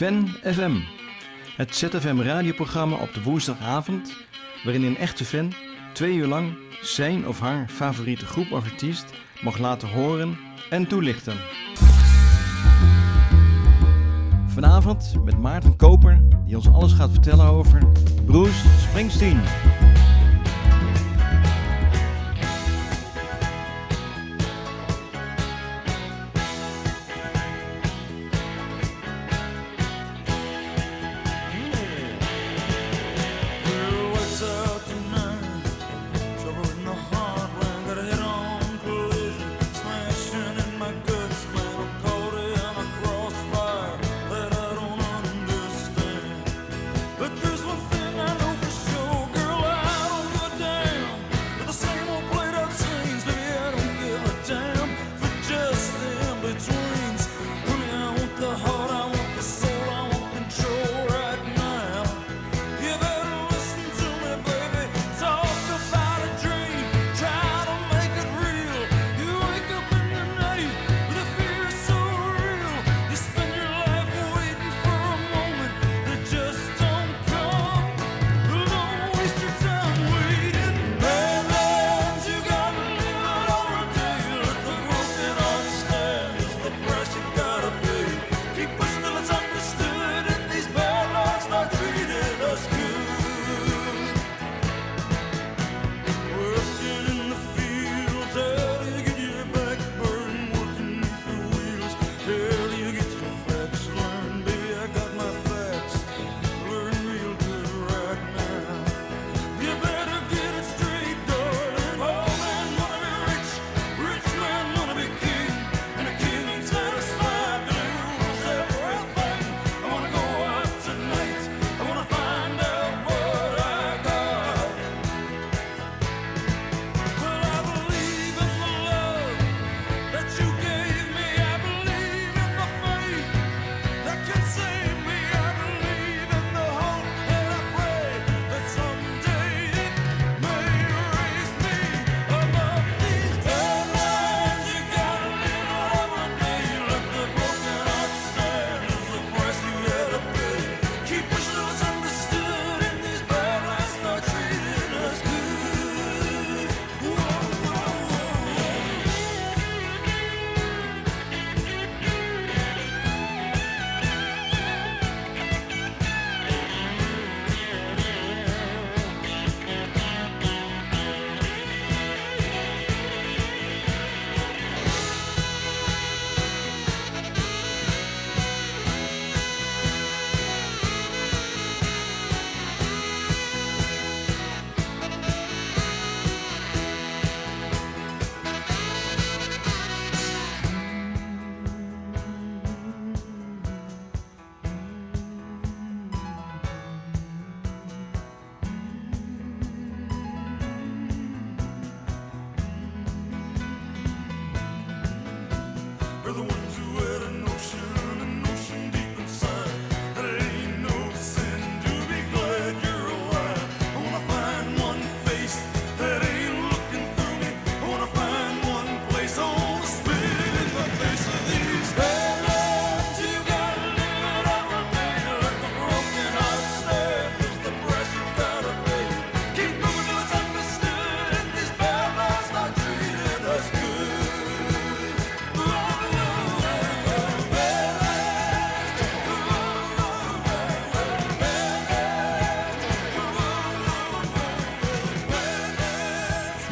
Fan FM, het ZFM radioprogramma op de woensdagavond, waarin een echte fan twee uur lang zijn of haar favoriete groep of artiest mag laten horen en toelichten. Vanavond met Maarten Koper, die ons alles gaat vertellen over Bruce Springsteen.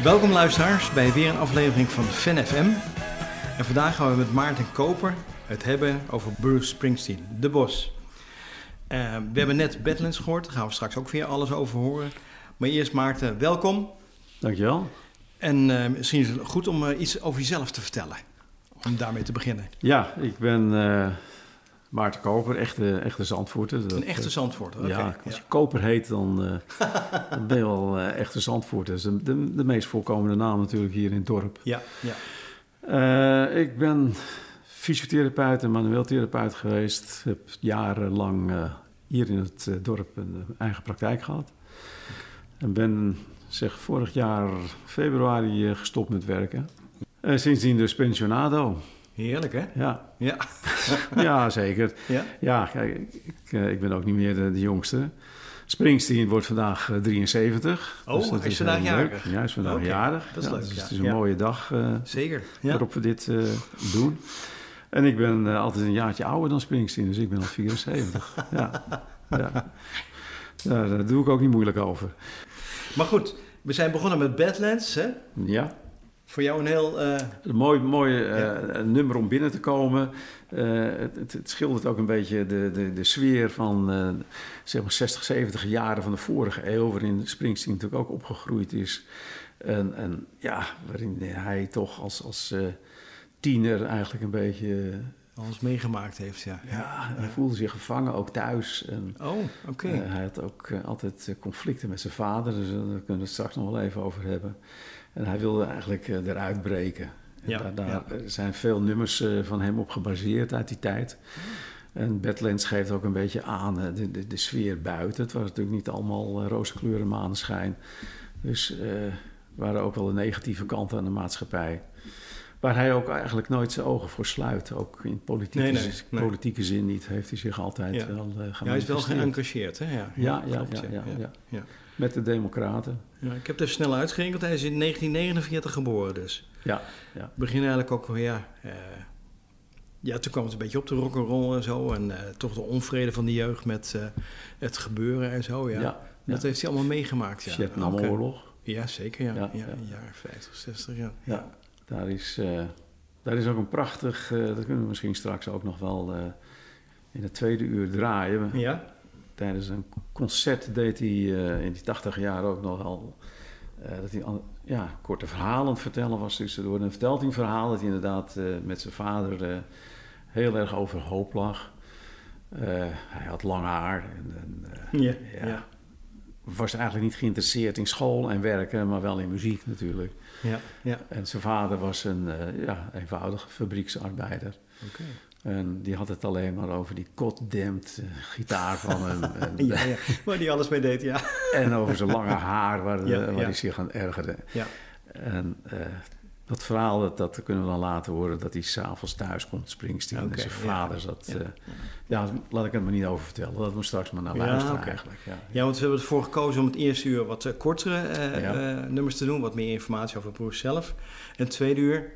Welkom luisteraars bij weer een aflevering van FanFM. En vandaag gaan we met Maarten Koper het hebben over Bruce Springsteen, de bos. Eh, we hebben net Badlands gehoord, daar gaan we straks ook weer alles over horen. Maar eerst Maarten, welkom. Dankjewel. En eh, misschien is het goed om eh, iets over jezelf te vertellen, om daarmee te beginnen. Ja, ik ben Maarten Koper, echte, echte Zandvoorter. Dat, een echte eh, Zandvoorter. Ja, als je. Koper heet, dan, eh, ben je wel eh, echte Zandvoorter. Dat is de, de, meest voorkomende naam natuurlijk hier in het dorp. Ja, ja. Ik ben fysiotherapeut en manueel therapeut geweest. Heb jarenlang hier in het dorp een eigen praktijk gehad. En ben, zeg, vorig jaar februari gestopt met werken. sindsdien dus pensionado. Heerlijk, hè? Ja. Ja, ja zeker. Ja, kijk, ik, eh, ik, ben ook niet meer de, jongste. Springsteen wordt vandaag eh, 73. Oh, dus is, vandaag jarig. Ja, is vandaag jarig. Dat is leuk. Dus ja. het is een mooie dag uh, Zeker. waarop we dit doen. En ik ben altijd een jaartje ouder dan Springsteen, dus ik ben al 74. ja. Ja. daar doe ik ook niet moeilijk over. Maar goed, we zijn begonnen met Badlands, hè? Ja. Voor jou een heel... eh, een mooi, mooi eh, nummer om binnen te komen. Eh, het, het, het schildert ook een beetje de, de, de sfeer van eh, zeg maar 60, 70 jaren van de vorige eeuw, waarin Springsteen natuurlijk ook opgegroeid is. En, en ja, waarin hij toch als, als eh, tiener eigenlijk een beetje. alles meegemaakt heeft, ja. ja, hij voelde zich gevangen, ook thuis. En, Oh, oké. hij had ook altijd conflicten met zijn vader, dus daar kunnen we het straks nog wel even over hebben. En hij wilde eigenlijk eh, eruit breken. En Ja, daar, daar ja. zijn veel nummers eh, van hem op gebaseerd uit die tijd. En Badlands geeft ook een beetje aan eh, de, de, de sfeer buiten. Het was natuurlijk niet allemaal uh, roze kleuren maneschijn. Dus eh waren ook wel de negatieve kanten aan de maatschappij. Waar hij ook eigenlijk nooit zijn ogen voor sluit. Ook in politieke, Nee, nee, politieke zin niet. Heeft hij zich altijd Ja. wel uh, Ja, hij is wel geëngageerd, hè? Ja, Ja, ja, klopt, ja, ja, ja. ja. Met de democraten. Ja, ik heb het even snel uitgerekend. Hij is in 1949 geboren dus. Ja, ja. Begin eigenlijk ook, ja... eh, ja, toen kwam het een beetje op de rock'n'roll en zo. En eh, toch de onvrede van de jeugd met eh, het gebeuren en zo, ja. ja. Dat heeft hij allemaal meegemaakt, ja. Vietnamoorlog. Ja, zeker, ja. Ja, Ja, ja. jaren 50, 60, ja. Ja, daar is, daar is ook een prachtig, dat kunnen we misschien straks ook nog wel in het tweede uur draaien. Ja? Tijdens een concert deed hij eh, in die tachtig jaar ook nog wel, eh, dat hij ja, korte verhalen vertellen was tussendoor. En dan vertelt hij een verhaal dat hij inderdaad eh, met zijn vader heel erg overhoop lag. Hij had lang haar en, en Ja, ja. ja. was eigenlijk niet geïnteresseerd in school en werken, maar wel in muziek natuurlijk. Ja, ja. En zijn vader was een ja, eenvoudige fabrieksarbeider. Oké. En die had het alleen maar over die goddamned eh, gitaar van hem. En, Ja, ja. Waar die alles mee deed, ja. en over zijn lange haar, waar, Ja, waar ja. hij zich aan ergerde. Ja, En eh, dat verhaal, dat, dat kunnen we dan laten horen, dat hij s'avonds thuis komt, Springsteen. En zijn vader zat... Ja. Ja. laat ik het maar niet over vertellen. Dat we straks maar naar Ja, luisteren oké. eigenlijk. Ja. Want we hebben ervoor gekozen om het eerste uur wat eh, kortere eh, eh, nummers te doen. Wat meer informatie over Bruce zelf. En het tweede uur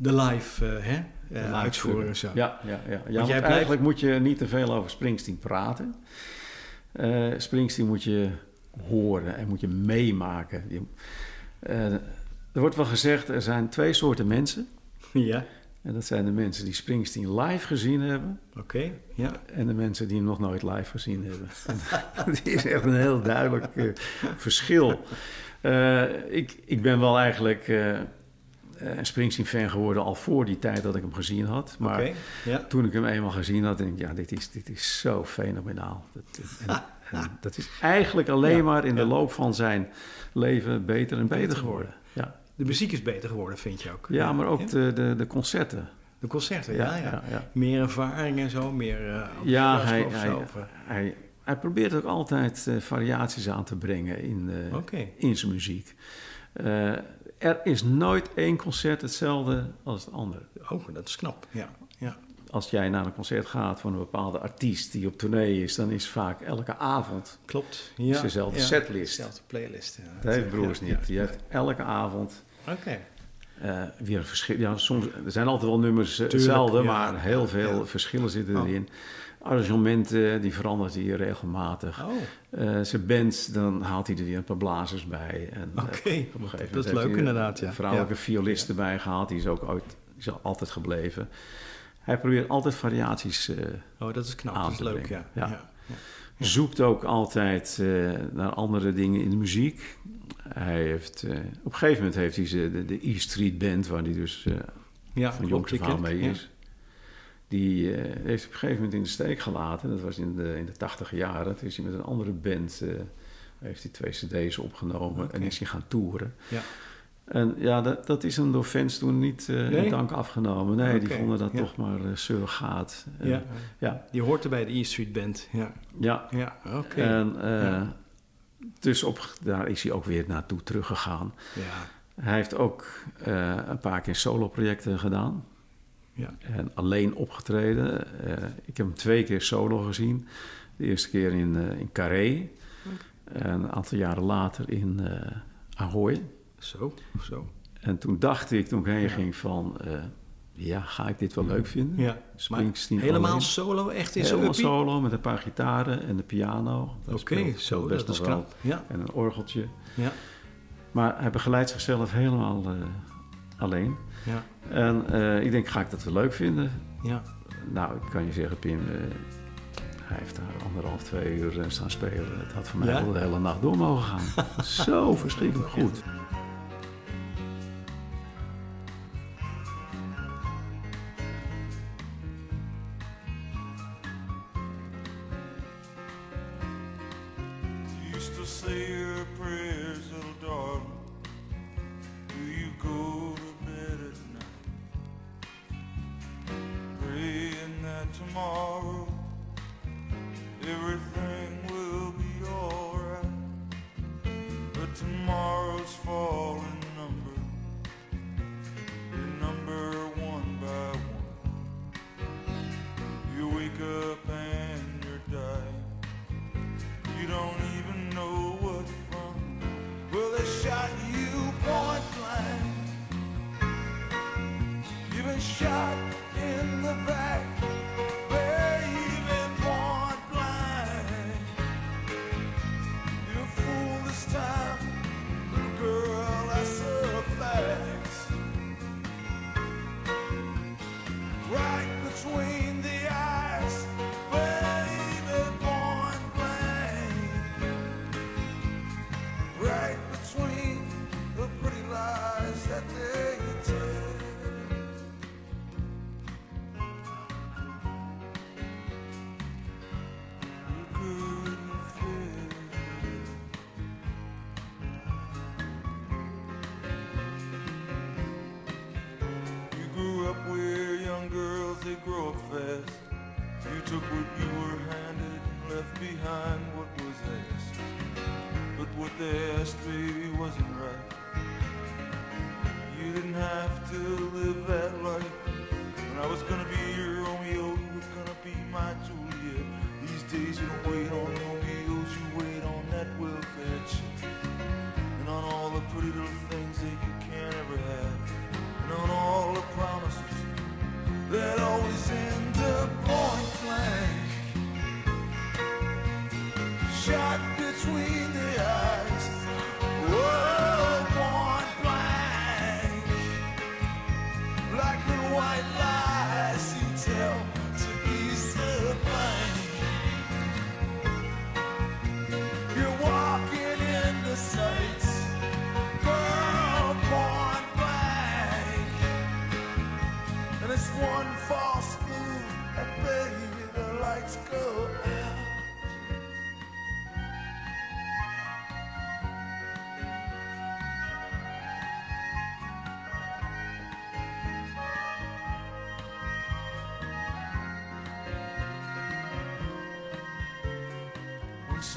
de live, eh, hè? eh, live uitvoering. Zo. Ja, ja, ja. ja want jij blijft- eigenlijk moet je niet te veel over Springsteen praten. Eh, Springsteen moet je horen en moet je meemaken. Je- eh, er wordt wel gezegd, er zijn twee soorten mensen. Ja, En dat zijn de mensen die Springsteen live gezien hebben... oké. Ja. en de mensen die hem nog nooit live gezien hebben. Het is echt een heel duidelijk verschil. Eh, ik, ik ben wel eigenlijk eh, een Springsteen-fan geworden al voor die tijd dat ik hem gezien had. Maar. Ja. toen ik hem eenmaal gezien had, denk ik, ja, dit is, dit is zo fenomenaal. Dat, en, en dat is eigenlijk alleen Ja, maar in de loop van zijn leven beter en beter Beter geworden. Ja, De muziek is beter geworden, vind je ook. ja maar ook? De, de, de concerten. De concerten, ja, ja. Meer ervaring en zo, meer eh Ja, hij, eh, hij, hij probeert ook altijd eh, variaties aan te brengen in, eh, in zijn muziek. Er is nooit één concert hetzelfde als het andere. Oh, dat is knap. Ja, ja. Als jij naar een concert gaat van een bepaalde artiest die op tournee is, dan is vaak elke avond klopt. Ja, dezelfde ja. setlist. Dezelfde playlist. Ja. Dat heeft Broers niet. ja. Die heeft elke avond Oké. eh, weer een verschil. Ja, soms, er zijn altijd wel nummers eh, Tuurlijk, hetzelfde, maar heel veel verschillen zitten Oh. erin. Arrangementen, die verandert hij regelmatig. Oh, Eh, zijn band, dan haalt hij er weer een paar blazers bij. Eh, Oké, dat is leuk inderdaad, ja. Vrouwelijke Ja. violist erbij gehaald, die is ook ooit, die is altijd gebleven. Hij probeert altijd variaties, eh, oh, dat is knap. Dat is leuk, ja. Ja. zoekt ook altijd naar andere dingen in de muziek. Hij heeft, op een gegeven moment heeft hij ze, de, de E Street Band, waar hij dus Ja, van jongs af aan mee is. Die eh, heeft op een gegeven moment in de steek gelaten. Dat was in de, in de tachtige jaren. Toen is hij met een andere band... eh, heeft hij twee cd's opgenomen en is hij gaan toeren. Ja. En ja, dat, dat is hem door fans toen niet Nee? in dank afgenomen. Nee, die vonden dat ja. toch maar uh, surrogaat. Ja. ja, Die hoort er bij de E Street Band. Ja, ja. ja oké. En Ja. dus op, daar is hij ook weer naartoe teruggegaan. Ja, Hij heeft ook een paar keer solo-projecten gedaan. Ja. En alleen opgetreden. Eh, ik heb hem twee keer solo gezien. De eerste keer in, eh, in Carré. En een aantal jaren later in eh Ahoy. Zo, zo. En toen dacht ik, toen ik heen ging van... ja, ga ik dit wel leuk vinden? Ja. Springsteen Maar helemaal alleen. solo, echt in zijn Helemaal solo met een paar gitaren en de piano. Oké, speelt zo, best dat is wel. Ja, En een orgeltje. ja, Maar hij begeleidt zichzelf helemaal alleen. Ja, En eh, ik denk, ga ik dat wel leuk vinden? ja. Nou, ik kan je zeggen, Pim, eh, hij heeft daar anderhalf, twee uur staan spelen. Het had voor mij Ja? wel de hele nacht door mogen gaan. Zo verschrikkelijk goed.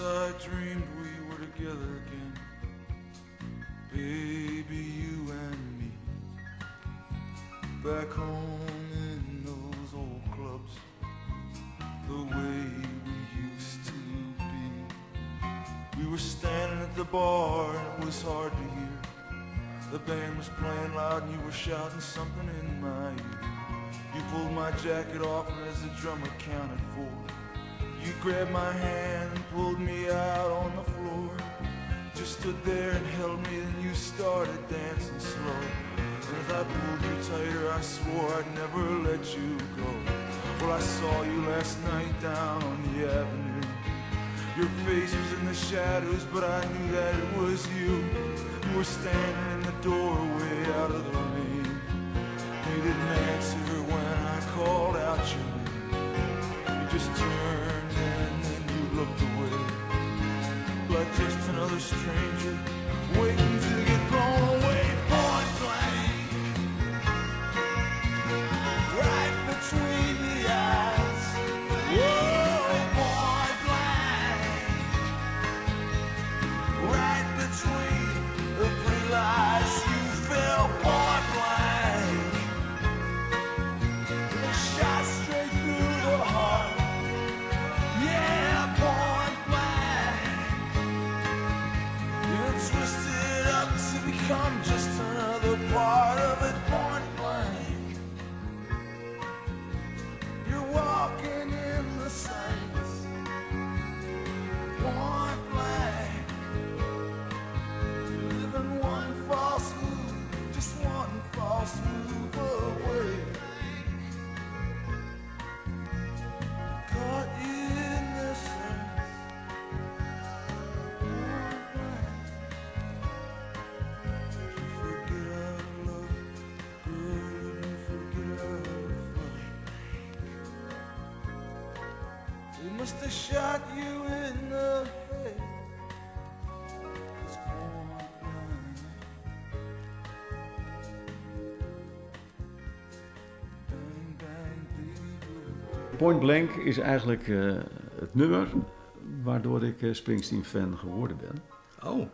I dreamed we were together again, baby, you and me. Back home in those old clubs, the way we used to be. We were standing at the bar and it was hard to hear. The band was playing loud and you were shouting something in my ear. You pulled my jacket off and as the drummer counted you grabbed my hand and pulled me out on the floor. Just stood there and held me, then you started dancing slow. And as I pulled you tighter, I swore I'd never let you go. Well, I saw you last night down on the avenue. Your face was in the shadows, but I knew that it was you. You were standing in the doorway out of the rain. Point Blank is eigenlijk eh, het nummer waardoor ik eh, Springsteen-fan geworden ben. Oh, oh,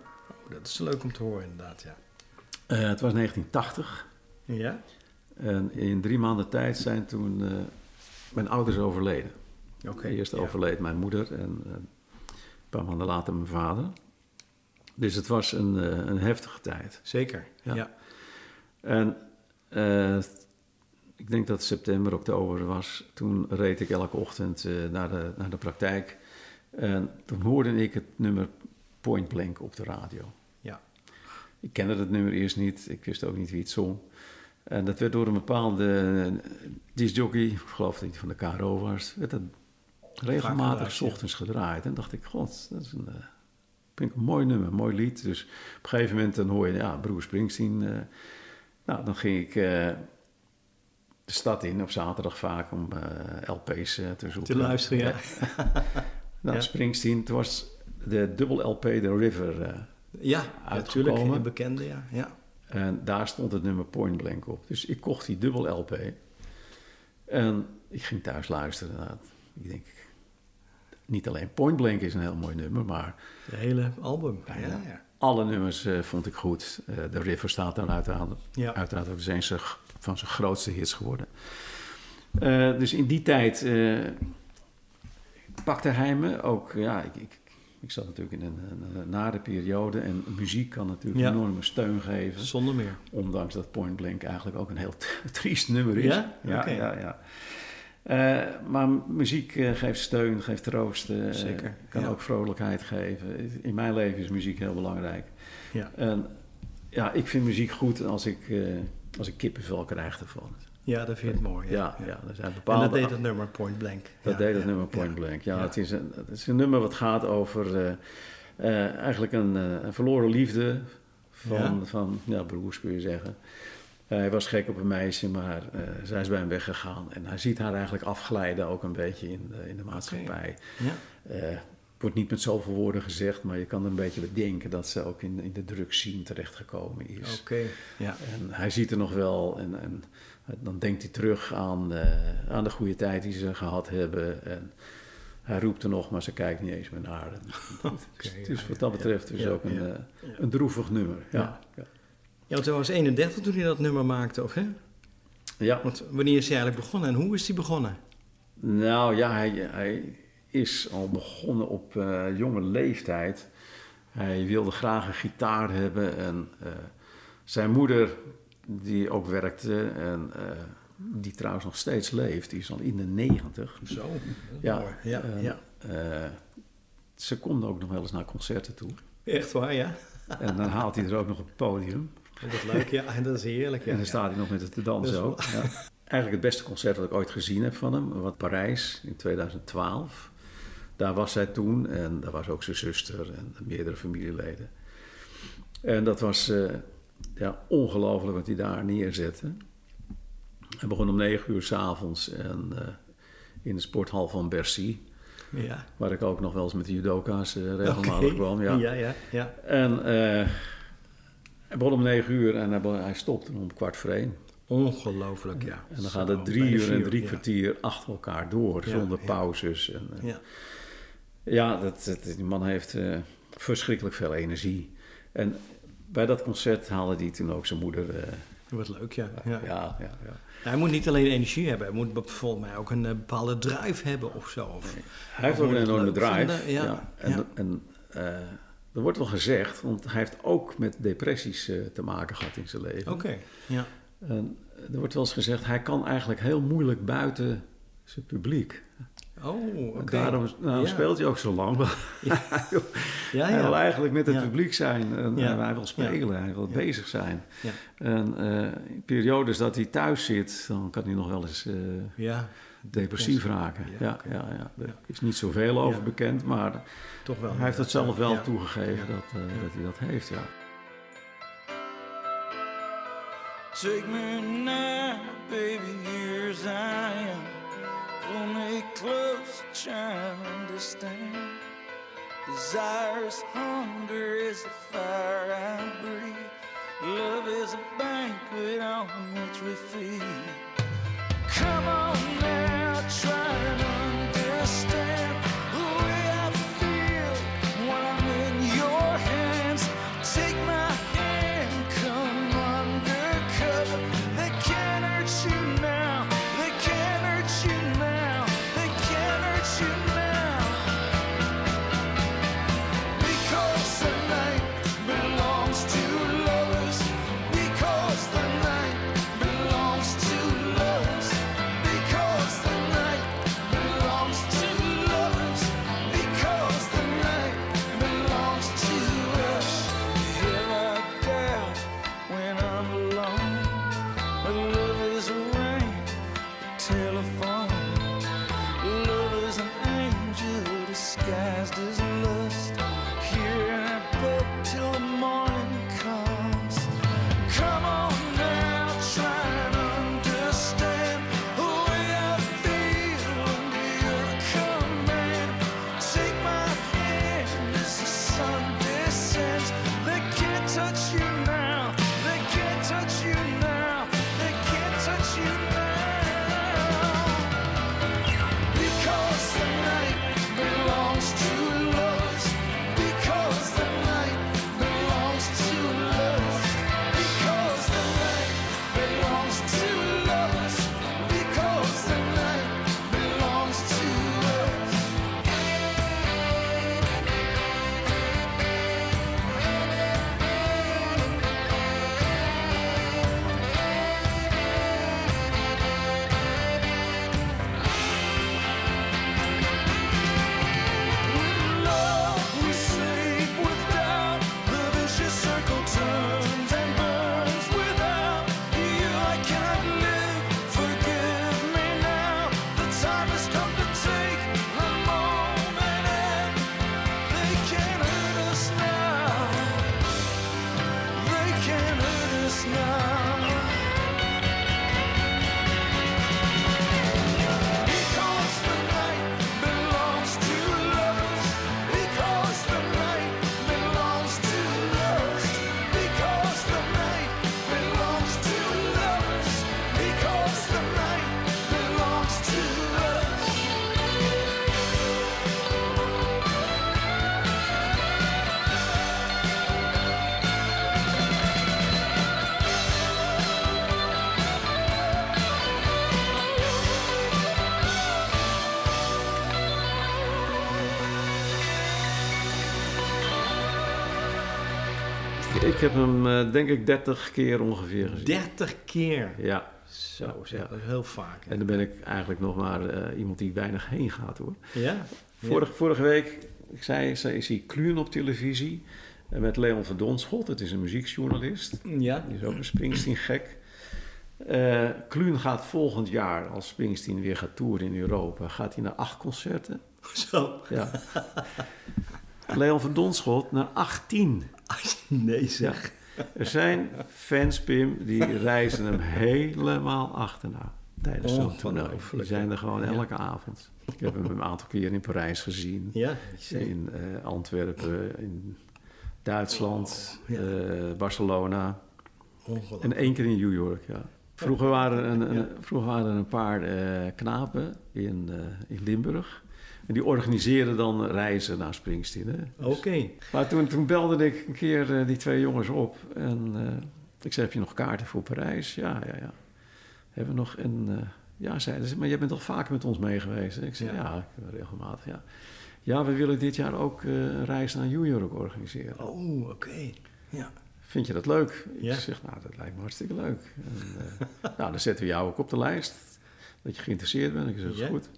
dat is leuk om te horen inderdaad, ja. Eh, het was 1980 Ja? en in drie maanden tijd zijn toen mijn ouders overleden. Oké. Eerst ja. overleed mijn moeder en een paar maanden later mijn vader. Dus het was een, een heftige tijd. Zeker, Ja. ja. En ik denk dat het september, oktober was. Toen reed ik elke ochtend eh, naar, de, naar de praktijk. En toen hoorde ik het nummer Point Blank op de radio. Ja. Ik kende het nummer eerst niet. Ik wist ook niet wie het zong. En dat werd door een bepaalde discjockey, ik geloof dat hij van de KRO was, werd dat regelmatig 's ochtends gedraaid. En dacht ik, god, dat is een, eh, vind ik een mooi nummer, een mooi lied. Dus op een gegeven moment dan hoor je, ja, Bruce Springsteen. eh, nou, dan ging ik eh, de stad in op zaterdag vaak om eh, LP's eh, te zoeken. Te luisteren, ja. Nou, Ja. Springsteen, het was de dubbel LP The River. eh, Ja, natuurlijk. Een bekende, ja. ja. En daar stond het nummer Point Blank op. Dus ik kocht die dubbel LP. En ik ging thuis luisteren. Nou, ik denk, niet alleen Point Blank is een heel mooi nummer, maar De hele album. Ja, Ja. ja. alle nummers vond ik goed. The River staat daar uiteraard, uiteraard ook zijn zijn- van zijn grootste hits geworden. Eh, dus in die tijd eh, pakte hij me ook. Ja, ik, ik, ik zat natuurlijk in een, een, een nare periode en muziek kan natuurlijk Ja. enorme steun geven. Zonder meer. Ondanks dat Point Blank eigenlijk ook een heel triest nummer is. Ja? Ja, ja, ja. Eh, maar muziek geeft steun, geeft troost. eh, Zeker, Kan ja. ook vrolijkheid geven. In mijn leven is muziek heel belangrijk. Ja. En ja, ik vind muziek goed als ik, als ik kippenvel krijg ervan. ja, dat vind het mooi. Ja, ja, er zijn En bepaalde... dat deed het nummer Point Blank. Dat Ja, deed het ja, nummer ja. Point Blank. Ja, Ja. Het, is een, het is een nummer wat gaat over eh, eh, eigenlijk een, eh, een verloren liefde van, Ja. van ja, broers kun je zeggen. Hij was gek op een meisje, maar zij is bij hem weggegaan. En hij ziet haar eigenlijk afglijden ook een beetje in de, in de maatschappij. Ja. Wordt niet met zoveel woorden gezegd, maar je kan er een beetje bedenken dat ze ook in, in de drugsscene terechtgekomen is. Oké, ja. En hij ziet er nog wel en, en dan denkt hij terug aan, eh, aan de goede tijd die ze gehad hebben. En hij roept er nog, maar ze kijkt niet eens meer naar. En dus ja, wat dat betreft is ja, ook een, eh, een droevig nummer. Ja. Ja. Ja. Ja, want hij was 31 toen hij dat nummer maakte, of hè? Ja. Want wanneer is hij eigenlijk begonnen en hoe is hij begonnen? Nou ja, hij, hij is al begonnen op eh, jonge leeftijd. Hij wilde graag een gitaar hebben en eh, zijn moeder, die ook werkte en eh, die trouwens nog steeds leeft, die is al in de negentig. Zo, Ja, mooi. Ja, ja. ze komt ook nog wel eens naar concerten toe. Echt waar, ja. En dan haalt hij er ook nog op het podium. Oh, Wat leuk, ja. En dat is heerlijk, ja. en dan staat hij nog met het te dansen Dat is ook. Ja. Eigenlijk het beste concert dat ik ooit gezien heb van hem, was Parijs in 2012. Daar was hij toen en daar was ook zijn zuster en meerdere familieleden. En dat was eh, ja, ongelooflijk wat hij daar neerzette. Hij begon om negen uur s'avonds en eh, in de sporthal van Bercy, Ja. waar ik ook nog wel eens met de judoka's eh, regelmatig Oké. kwam. Ja. ja, ja, ja. En hij begon om negen uur en hij, hij stopte om kwart voor één. Ongelooflijk, ja. En dan gaat het drie uur en drie kwartier achter elkaar door, zonder pauzes. En, Ja. Ja, dat, dat- die man heeft eh, verschrikkelijk veel energie. En bij dat concert haalde hij toen ook zijn moeder. eh, Wat leuk, ja. ja. ja, ja, ja. Hij moet niet alleen energie hebben, hij moet volgens mij ook een eh, bepaalde drive hebben of zo. Of, Hij heeft ook een enorme drive. vinden, ja, En, en eh, er wordt wel gezegd, want hij heeft ook met depressies eh, te maken gehad in zijn leven. Oké, ja. En er wordt wel eens gezegd, hij kan eigenlijk heel moeilijk buiten zijn publiek. Oh, oké. Daarom Ja. speelt hij ook zo lang. Ja, Hij wil ja. eigenlijk met het Ja. publiek zijn. En, Ja. en hij wil spelen, hij wil Ja. bezig zijn. Ja. En eh, in periodes dat hij thuis zit, dan kan hij nog wel eens eh, ja, depressief raken. Ja, Ja, ja, ja, Er is niet zoveel over Ja. bekend, maar toch wel. hij heeft het zelf wel Ja. toegegeven Ja. dat, eh, Ja. dat hij dat heeft. Ja. Take me now, baby, here as I am. Pull me close, trying to understand. Desire's hunger is the fire I breathe. Love is a banquet on which we feed. Come on Ik heb hem eh, denk ik 30 keer ongeveer gezien. 30 keer. Ja. Zo, zeg, dat is heel vaak. hè. En dan ben ik eigenlijk nog maar eh, iemand die weinig heen gaat hoor. Ja? Vorige, vorige week, ik zei, zei, zie Kluun op televisie. eh, Met Leon van Donschot, het is een muziekjournalist. Ja. Die is ook een Springsteen-gek. Eh Kluun gaat volgend jaar, als Springsteen weer gaat toeren in Europa, gaat hij naar acht concerten. Zo. Ja. Leon van Donschot naar 18. Nee Ja. zeg. Er zijn fans, Pim, die reizen hem helemaal achterna tijdens zo'n toernooi. Die zijn er gewoon Ja. elke avond. Ik heb hem een aantal keer in Parijs gezien. Ja. In eh, Antwerpen, in Duitsland, Oh, ja. eh, Barcelona en één keer in New York. Ja. Vroeger, waren er een, een- vroeger waren er een paar eh, knapen in, in Limburg. En die organiseerden dan reizen naar Springsteen. Dus- Oké. maar toen, toen belde ik een keer eh, die twee jongens op. En eh, ik zei, heb je nog kaarten voor Parijs? Ja, ja, ja. Hebben we nog? En eh, ja, zeiden ze, maar jij bent toch vaker met ons mee geweest? Ik zei, Ja. regelmatig, ja. Ja, we willen dit jaar ook een reis naar New York organiseren. Oh, oké. Ja. Vind je dat leuk? Ja. Ik zeg, nou, dat lijkt me hartstikke leuk. En, nou, dan zetten we jou ook op de lijst. Dat je geïnteresseerd bent. Ik zeg, dat is Ja. goed.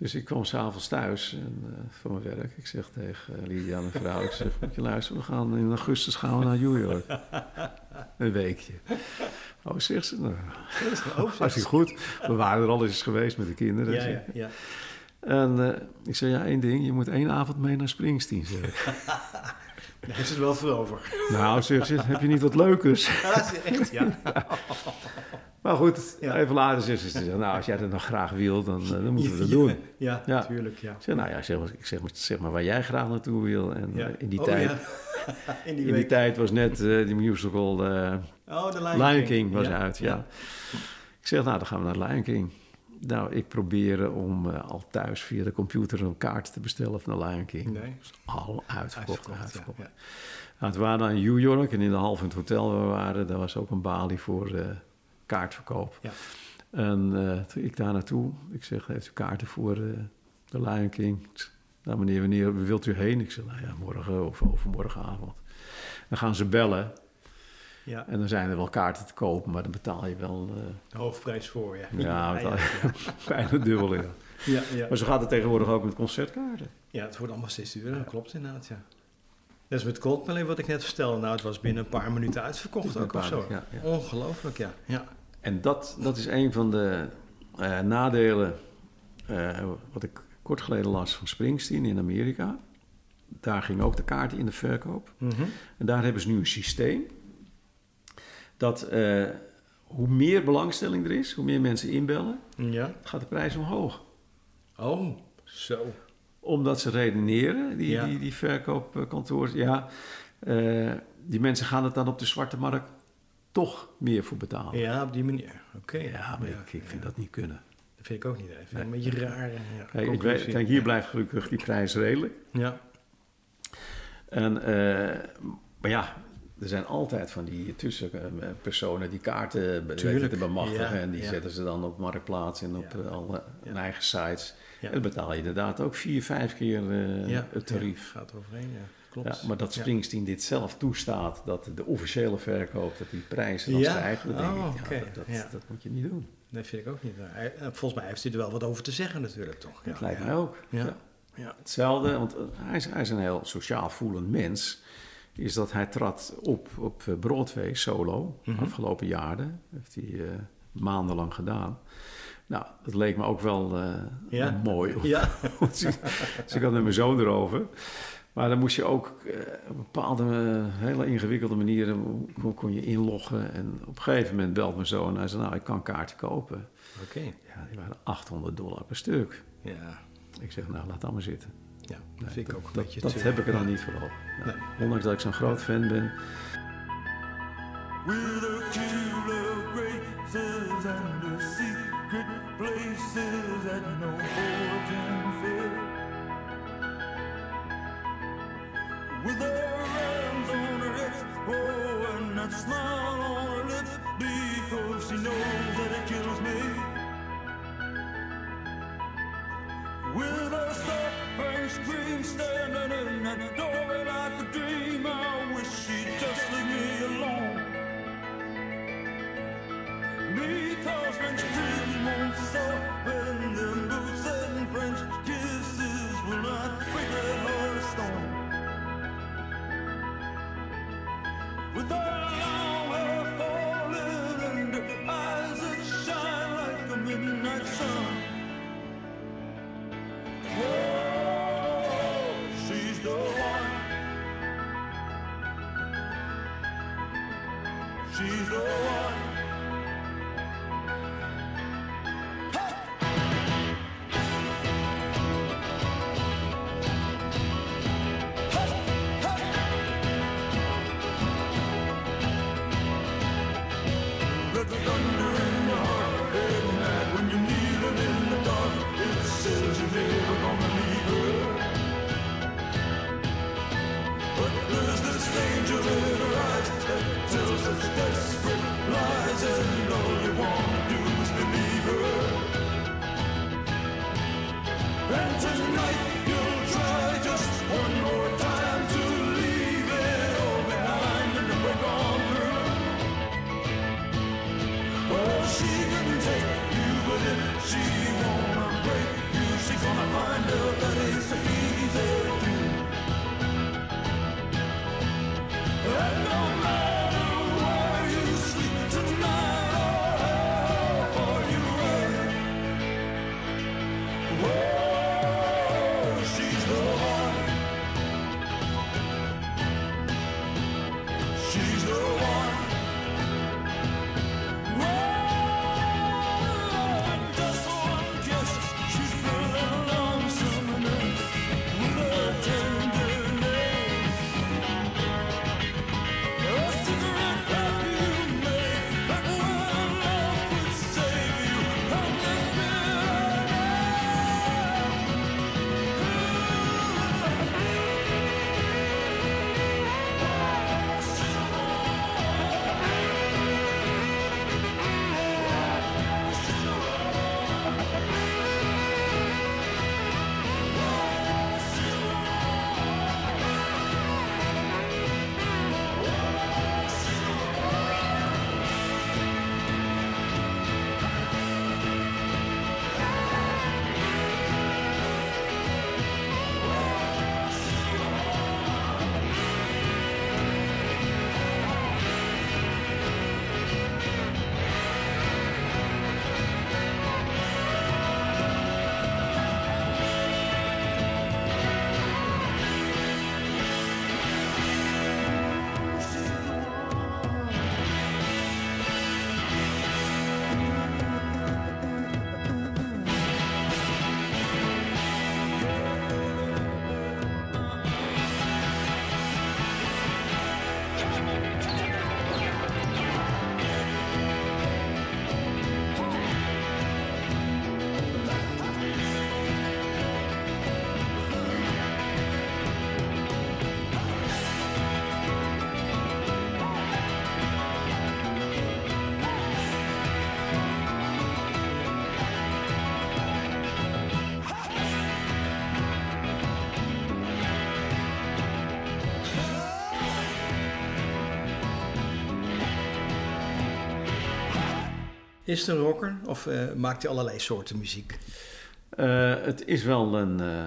Dus ik kwam s'avonds thuis en, eh, van mijn werk. Ik zeg tegen uh, Lydia, mijn vrouw, ik zeg, moet je luisteren, we gaan in augustus gaan we naar New York. Een weekje. Oh, zegt ze, nou, Oh, goed. We waren er al eens geweest met de kinderen. Ja, ja, ja. En eh, ik zei, ja, één ding, je moet één avond mee naar Springsteen, zeg ik. Daar heeft het wel veel over. nou, zegt ze, heb je niet wat leukers? Ja, dat is echt, ja. Maar goed, Ja. even later zegt ze, nou, als jij dat nog graag wilt, dan, eh, dan moeten we dat doen. Ja, natuurlijk, ja. Zeg, nou ja, zeg maar, ik zeg, maar, zeg maar waar jij graag naartoe wil. En eh, in die Oh, tijd, ja. In die in die tijd was net eh, die musical Oh, de Lion, King, was uit, ja. Ik zeg, nou, dan gaan we naar Lion King. Nou, ik probeerde om al thuis via de computer een kaart te bestellen van de Lion King. Nee, Al uitverkocht, uitverkocht, uitverkocht. ja, ja. Nou, het waren dan in New York en in de half in het hotel waar we waren, daar was ook een balie voor kaartverkoop. Ja. En eh, toen ik daar naartoe, ik zeg, heeft u kaarten voor eh, de Lion King? Nou meneer, wanneer wilt u heen? Ik zeg, nou ja, morgen of overmorgenavond. Dan gaan ze bellen Ja, en dan zijn er wel kaarten te kopen, maar dan betaal je wel eh, de hoofdprijs voor, ja. ja, ja, bijna dubbel. Ja. ja, ja. Maar zo gaat het tegenwoordig ook met concertkaarten. Ja, het wordt allemaal steeds duurder, dat klopt inderdaad, ja. Dat is met Coldplay wat ik net vertelde. Nou, het was binnen een paar minuten uitverkocht ook of zo. ja, ja. Ongelooflijk, ja. ja. En dat, dat is een van de eh, nadelen eh, wat ik kort geleden las van Springsteen in Amerika. Daar ging ook de kaarten in de verkoop. Mhm. En daar hebben ze nu een systeem dat eh, hoe meer belangstelling er is, hoe meer mensen inbellen, Ja. gaat de prijs omhoog. Oh, zo. Omdat ze redeneren, die, Ja. die, die verkoopkantoren, ja, die mensen gaan het dan op de zwarte markt toch meer voor betalen. Ja, op die manier. Oké. Ja, maar ik, ik vind dat niet kunnen. Dat vind ik ook niet. Vind ik een beetje raar. eh, Ja, Kijk, ik weet, kijk, hier blijft gelukkig die prijs redelijk. Ja. En, eh, maar ja, er zijn altijd van die tussenpersonen die kaarten te bemachtigen. ja, en die ja. zetten ze dan op Marktplaats en op Ja. alle eigen sites. En dan betaal je inderdaad ook vier, vijf keer eh, het tarief. Ja, gaat overheen, ja. Klopt. Ja, maar dat. Springsteen dit zelf toestaat, dat de officiële verkoop, dat die prijzen dan stijgen, dan denk Oh, ik, ja, oké. dat, dat, Ja. dat moet je niet doen. Nee, vind ik ook niet. Hij- eh, volgens mij heeft hij er wel wat over te zeggen natuurlijk, toch? Dat Ja, lijkt ja. mij ook. Ja. Ja. Hetzelfde, want eh, hij is, hij is een heel sociaal voelend mens. Is dat hij trad op op eh, Broadway solo. Mhm. Afgelopen jaren. Heeft hij maandenlang gedaan. Nou, dat leek me ook wel Ja. mooi. Ja. dus ik had met mijn zoon erover. Maar dan moest je ook eh, op bepaalde eh, hele ingewikkelde manieren kon, kon je inloggen. En op een gegeven moment belt mijn zoon. Hij zei, nou, ik kan kaarten kopen. Oké. Ja, die waren 800 dollar per stuk. Ja. Ik zeg, nou, laat dat maar zitten. Ja, dat Nee, vind ik ook een dat, beetje dat te- heb ik er dan niet voor over. Nee. Ondanks dat ik zo'n groot fan ben. With a killer graces and the secret places that no With her hands on her hips, oh, and that smile on her lips, because she knows that it kills me. With a soft scream standing in that doorway like a dream, I wish she'd just leave me alone. Because French dream won't soften them boots and with us. Is het een rocker of eh, maakt hij allerlei soorten muziek? Eh, het is wel een, eh,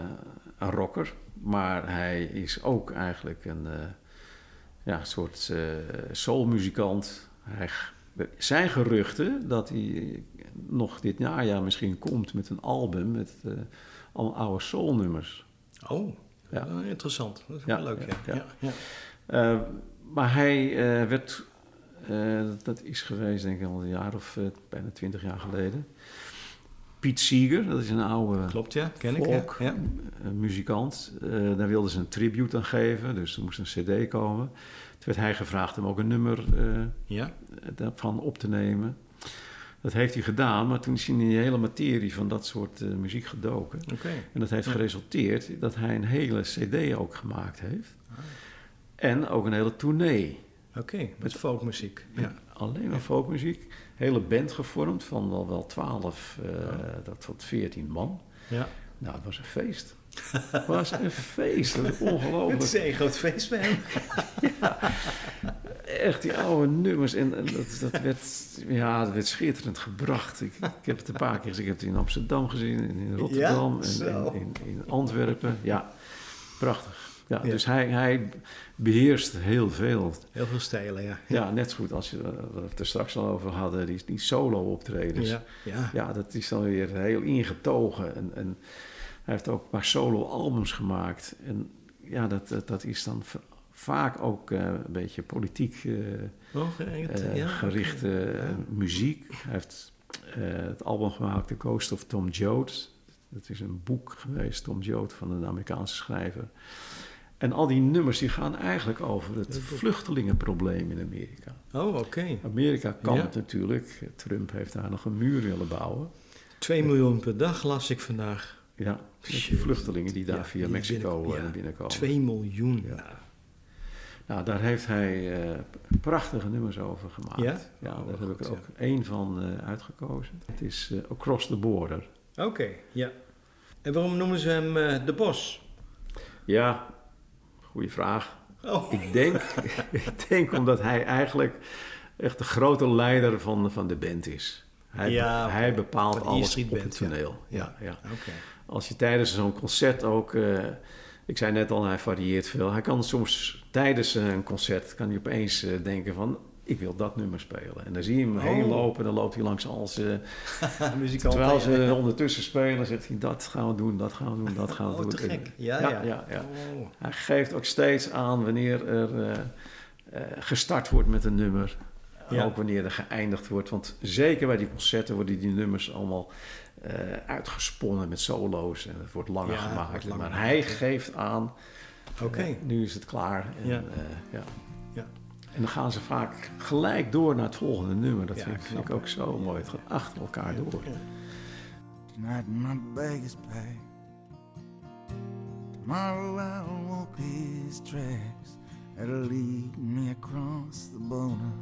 een rocker, maar hij is ook eigenlijk een ja, soort soulmuzikant. Hij, er zijn geruchten dat hij nog dit najaar misschien komt met een album met eh al oude soulnummers. Oh, Ja. interessant. Dat is Ja, wel leuk, ja. maar hij werd, eh, dat is geweest denk ik al een jaar of eh, bijna twintig jaar geleden. Piet Seeger, dat is een oude Klopt, ja. Ken ik. Ja. Ja. eh, muzikant. Daar wilden ze een tribute aan geven, dus er moest een cd komen. Toen werd hij gevraagd om ook een nummer eh, ja. daarvan op te nemen. Dat heeft hij gedaan, maar toen is hij in die hele materie van dat soort muziek gedoken. En dat heeft geresulteerd dat hij een hele cd ook gemaakt heeft. Ah. En ook een hele tournee. Oké, met folkmuziek. Ja. Alleen maar folkmuziek. Hele band gevormd van wel, wel 12 eh, dat tot 14 man. ja. Nou, het was een feest. Het was een feest. Dat is Het ongelooflijk. is een groot feest bij hem. Echt die oude nummers. En, en dat, dat, werd, ja, dat werd schitterend gebracht. Ik, ik heb het een paar keer gezien. Ik heb het in Amsterdam gezien, in- Rotterdam, en in, in Antwerpen. Ja, prachtig. Ja, Ja. Dus hij, hij beheerst heel veel. Heel veel stijlen, ja. Ja, net zo goed als je, eh, we het er straks al over hadden, die, die solo-optredens. Ja. ja. Ja, dat is dan weer heel ingetogen. En, en hij heeft ook een paar solo-albums gemaakt. En ja, dat, dat, dat is dan vaak ook eh, een beetje politiek eh, Oh, ja, gerichte muziek. Hij heeft het album gemaakt The Coast of Tom Joad. Dat is een boek geweest, Tom Joad, van een Amerikaanse schrijver. En al die nummers die gaan eigenlijk over het vluchtelingenprobleem in Amerika. Oh, oké. Amerika kan Ja. het natuurlijk. Trump heeft daar nog een muur willen bouwen. 2 miljoen per dag las ik vandaag. Ja, die vluchtelingen die daar Ja, via Mexico binnen- eh, ja. binnenkomen. 2 miljoen. Ja. Nou, daar heeft hij eh, prachtige nummers over gemaakt. Ja? Ja, Oh, daar heb ik er ook één van eh, uitgekozen. Het is Across the Border. Oké, ja. En waarom noemen ze hem de Bos? Ja, goede vraag. Oh, Ik denk, ik denk omdat hij eigenlijk echt de grote leider van, van de band is. Hij, Ja, hij bepaalt alles op Band, het ja. toneel. Ja. Ja, oké. Als je tijdens zo'n concert ook... eh, ik zei net al, hij varieert veel. Hij kan soms tijdens een concert kan hij opeens eh, denken van... Ik wil dat nummer spelen. En dan zie je hem Oh. heen lopen. Dan loopt hij langs al zijn... Muzikant. Terwijl ja, ja. ze ondertussen spelen, zegt hij... Dat gaan we doen, dat gaan we doen, dat gaan we Oh, doen. te gek. Ja, ja. ja. ja, ja. Oh. Hij geeft ook steeds aan wanneer er eh, eh, gestart wordt met een nummer. Ja. Ook wanneer er geëindigd wordt. Want zeker bij die concerten worden die nummers allemaal eh, uitgesponnen met solo's. En het wordt langer gemaakt. wordt langer maar hij geeft aan, Oké. eh, nu is het klaar. En, Ja. En dan gaan ze vaak gelijk door naar het volgende nummer. Dat Ja, vind, ik- vind ik ook zo mooi. Het gaat achter elkaar door. Tonight my bag is packed. Tomorrow I'll walk his tracks that'll lead me across the border.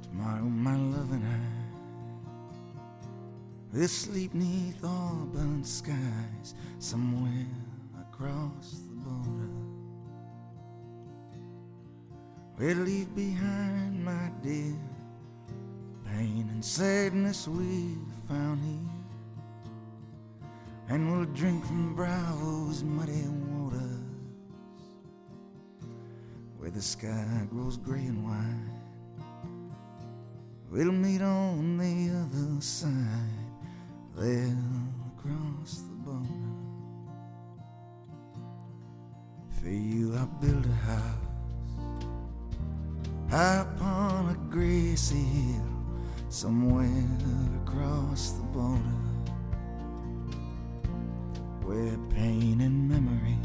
Tomorrow my love and I will sleep neath all burnt skies somewhere across the border. We'll leave behind my dear pain and sadness we found here. And we'll drink from Bravo's muddy waters where the sky grows gray and white. We'll meet on the other side, there across the border. For you, I built a house high upon a grassy hill somewhere across the border where pain and memory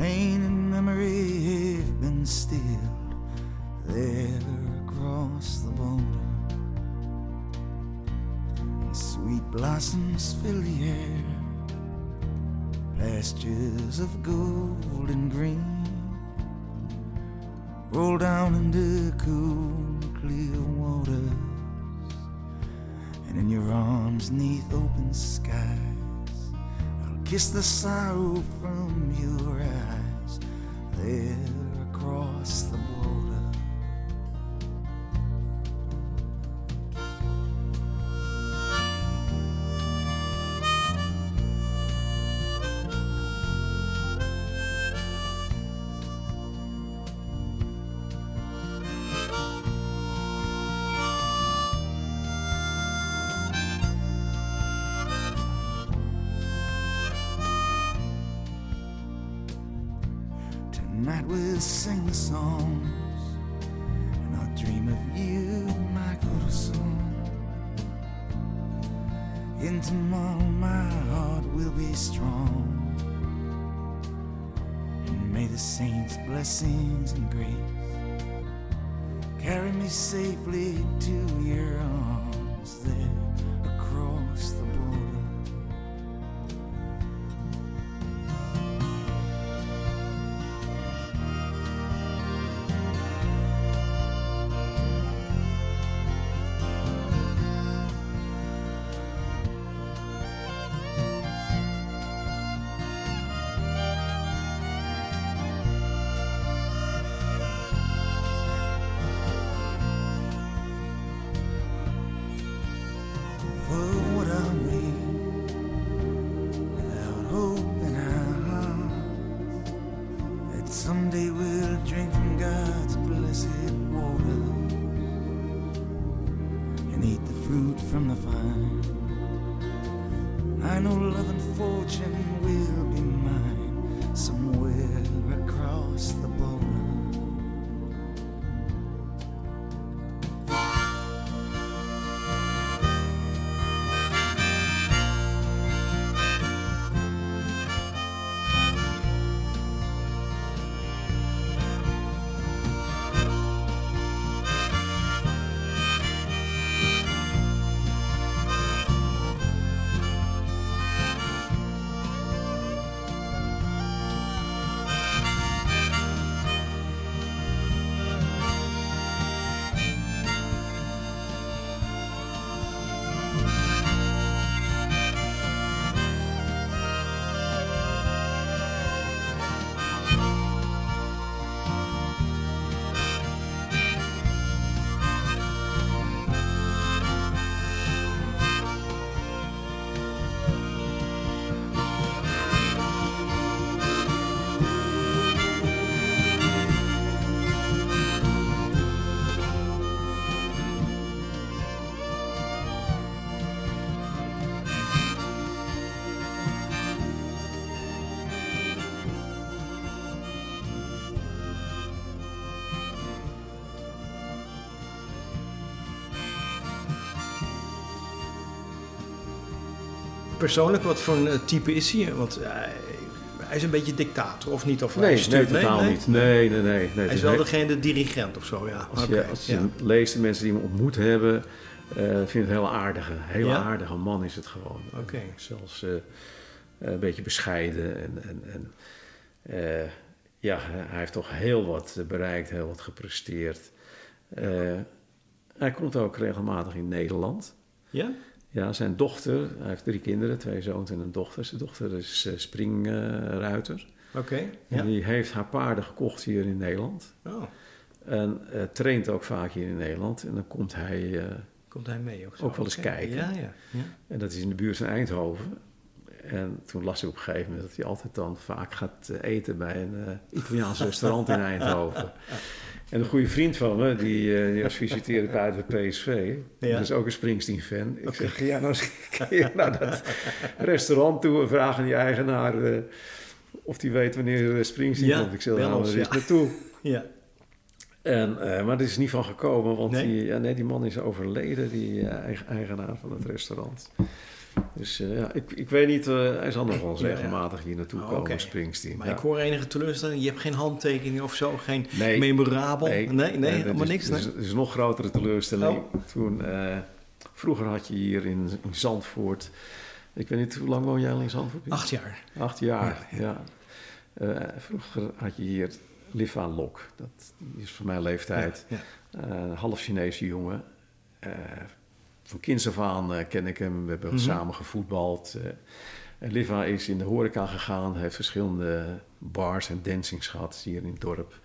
pain and memory have been stilled there across the border. And sweet blossoms fill the air pastures of gold and green roll down into cool, clear waters, and in your arms, neath open skies, I'll kiss the sorrow from your eyes. There across the someday we'll drink from God's blessed water and eat the fruit from the vine. I know love and fortune will be mine somewhere across the border. Persoonlijk, wat voor een eh, type is hij? Want eh, hij is een beetje dictator, of niet? Of hij Nee, nee, stuurt- totaal niet. Nee, nee, nee. nee. Hij is wel heel- degene, de dirigent of zo, ja. Als je, als je ja. leest, de mensen die hem ontmoet hebben, eh vind het een hele aardige, hele Ja? aardige man is het gewoon. Oké. Zelfs een beetje bescheiden. En, en, en ja, hij heeft toch heel wat bereikt, heel wat gepresteerd. Hij komt ook regelmatig in Nederland. Ja? Ja, zijn dochter, hij heeft drie kinderen, twee zoons en een dochter. Zijn dochter is eh, springruiter. Oké. Ja. die heeft haar paarden gekocht hier in Nederland. Oh, En eh, traint ook vaak hier in Nederland. En dan komt hij, eh, komt hij mee of zo? Ook wel eens kijken. Ja, ja. ja. en dat is in de buurt van Eindhoven. En toen las ik op een gegeven moment dat hij altijd dan vaak gaat eten bij een Italiaans restaurant in Eindhoven. En een goede vriend van me, die, eh, die was fysiotherapeut bij PSV, Ja. dat is ook een Springsteen-fan. Ik zeg, jij nou eens een keer naar dat restaurant toe en vraag aan die eigenaar eh, of die weet wanneer eh, Springsteen Ja, komt. Ik zeg, nou, er is ja. naartoe. ja. En, maar er is niet van gekomen, want Nee? Die, ja, nee, die man is overleden, die eigen- eigenaar van het restaurant. Dus eh, ja, ik, ik weet niet, eh, hij zal nog wel eens regelmatig hier naartoe Oh, komen, oké. Springsteen. Maar ja. ik hoor enige teleurstelling. Je hebt geen handtekening of zo, geen Nee. memorabel. Nee, nee, dat helemaal is, niks. Nee? is, is een nog grotere teleurstelling. Oh. Toen, eh, vroeger had je hier in, in Zandvoort, ik weet niet, hoe lang woon jij al in Zandvoort? Acht jaar. Acht jaar, ja. Vroeger had je hier Liva Lok, dat is van mijn leeftijd. Ja, een half Chinese jongen. Van kinds af aan eh, ken ik hem. We hebben Mhm. samen gevoetbald. Eh, en Liva is in de horeca gegaan. Heeft verschillende bars en dancings gehad hier in het dorp.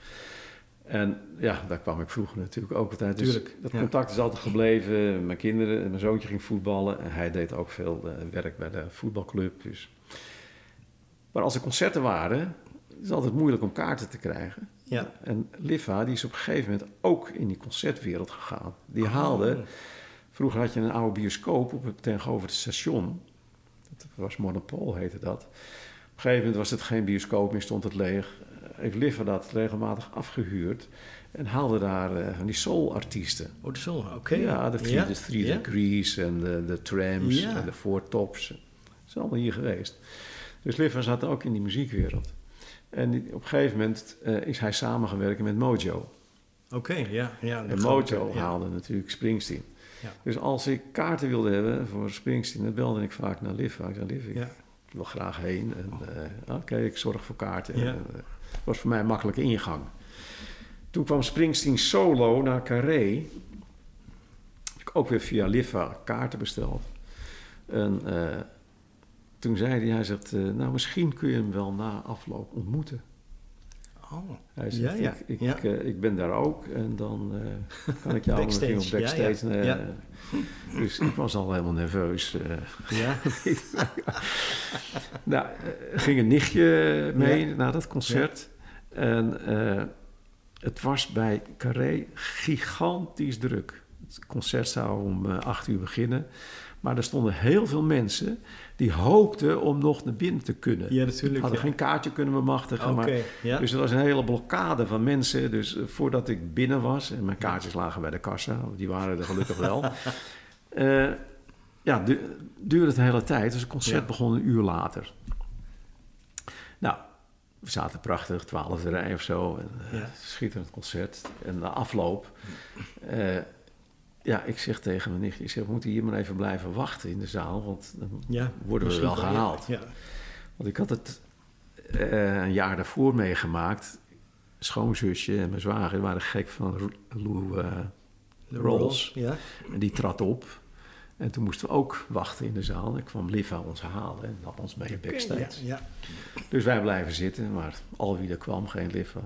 En ja, daar kwam ik vroeger natuurlijk ook altijd. Dus Tuurlijk, dat ja. contact is altijd gebleven. Mijn kinderen, mijn zoontje ging voetballen. En hij deed ook veel eh, werk bij de voetbalclub. Dus. Maar als er concerten waren, is het altijd moeilijk om kaarten te krijgen. ja. En Liva, die is op een gegeven moment ook in die concertwereld gegaan. Die haalde... Vroeger had je een oude bioscoop op het, tegenover het station. Dat was Monopol, heette dat. Op een gegeven moment was het geen bioscoop meer, stond het leeg. heeft Liva dat regelmatig afgehuurd. En haalde daar eh, van die soul-artiesten. Oh, de zon, oké. Ja, de Three, Ja, de three ja. Degrees en de, de Trams en de Four Tops. Dat is allemaal hier geweest. Dus Liva zat ook in die muziekwereld. En op een gegeven moment eh, is hij samengewerkt met Mojo. Oké, ja. ja de En Mojo haalde natuurlijk Springsteen. Ja. Dus als ik kaarten wilde hebben voor Springsteen, dan belde ik vaak naar Liv. Ik zei, Liv, ik Ja. wil graag heen. En, eh, Oké, ik zorg voor kaarten. Ja. En, eh, was voor mij een makkelijke ingang. Toen kwam Springsteen solo naar Carré. Heb ik ook weer via Liva kaarten besteld. En eh, toen zei hij, hij zegt, nou misschien kun je hem wel na afloop ontmoeten. Oh, Hij zegt, Ja, ja, ik, ik, ja. eh, ik ben daar ook en dan eh, kan ik jou Backstage, misschien op backstage... ja, eh, ja. Dus ik was al helemaal nerveus. ja. nou, ging een nichtje mee naar dat concert. En het was bij Carré gigantisch druk. Het concert zou om acht uur beginnen. Maar er stonden heel veel mensen die hoopten om nog naar binnen te kunnen. Ja, natuurlijk, Hadden ja. geen kaartje kunnen bemachtigen. Maar, ja. Dus er was een hele blokkade van mensen. Dus eh, voordat ik binnen was, en mijn kaartjes lagen bij de kassa, die waren er gelukkig wel. Eh, ja, du- duurde het de hele tijd. Dus het concert Ja. begon een uur later. Nou, we zaten prachtig, twaalfde rij of zo. En, eh, Ja. Schitterend concert. En na afloop, ja, ik zeg tegen mijn nichtje, ik zeg, we moeten hier maar even blijven wachten in de zaal, want dan ja. worden we wel gehaald. Ja. Want ik had het eh, een jaar daarvoor meegemaakt. Schoonzusje en mijn zwager waren gek van Lou eh, Rolls. Ja. En die trad op. En toen moesten we ook wachten in de zaal. En kwam Liva ons halen en nam ons mee backstage. Dus wij blijven zitten, maar al wie er kwam, geen Liva.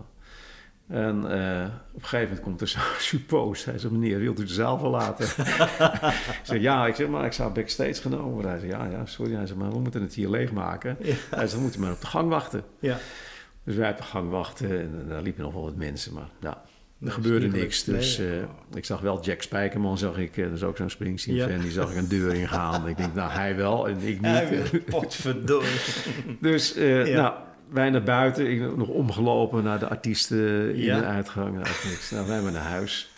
En eh, op een gegeven moment komt er zo'n suppoos. Hij zegt, meneer, wilt u de zaal verlaten? ik zeg, ja. Ik zeg, maar ik zou backstage genomen worden. Hij zegt, ja, ja, sorry. Hij zegt, maar we moeten het hier leegmaken. Ja. Hij zegt, dan moet u maar op de gang wachten. ja. Dus wij op de gang wachten en daar liepen nog wel wat mensen, maar ja, er gebeurde niks. Dus eh, ik zag wel Jack Spijkerman, zag ik, eh, dat is ook zo'n Springsteen-fan, Ja. die zag ik een deur ingaan. ik denk, nou hij wel en ik niet. Hij wil- Potverdorie. dus Ja. nou, wij naar buiten, ik nog omgelopen naar de artiesten in Ja. de uitgang. Nou, niks. nou, wij maar naar huis.